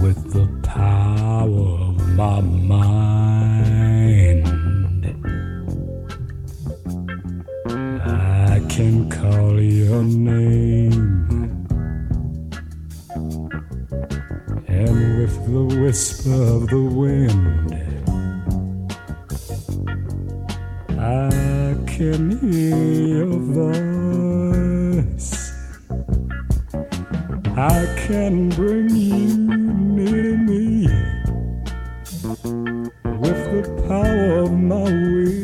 with the power of my mind. I can call your name, and with the whisper of the wind, I can hear your voice. I can bring you near me with the power of my will.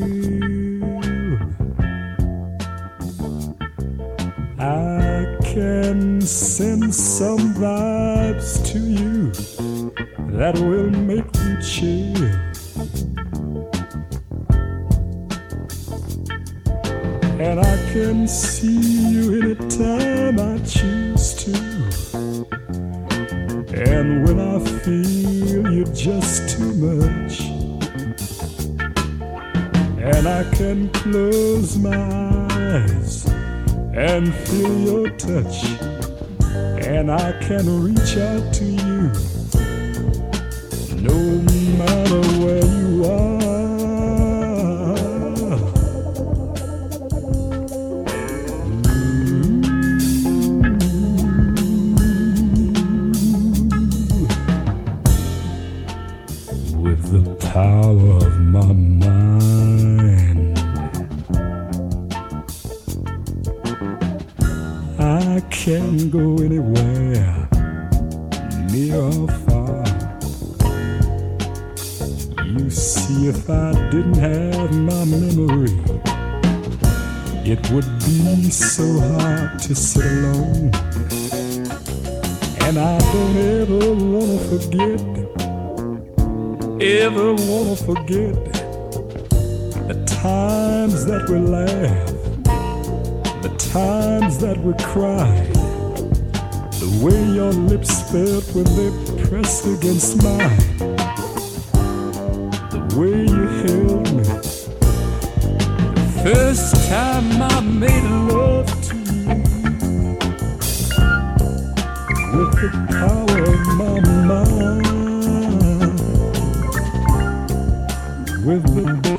I can send some vibes to you that will make you chill. And I can see you anytime I choose to. And when I feel you just too much, and I can close my eyes and feel your touch, and I can reach out to you with the power of my mind. I can go anywhere, near or far. You see, if I didn't have my memory, it would be so hard to sit alone. And I don't ever wanna forget ever wanna forget the times that we laughed, the times that we cried, the way your lips felt when they pressed against mine, the way you held me. The first time I made love to you with the power with the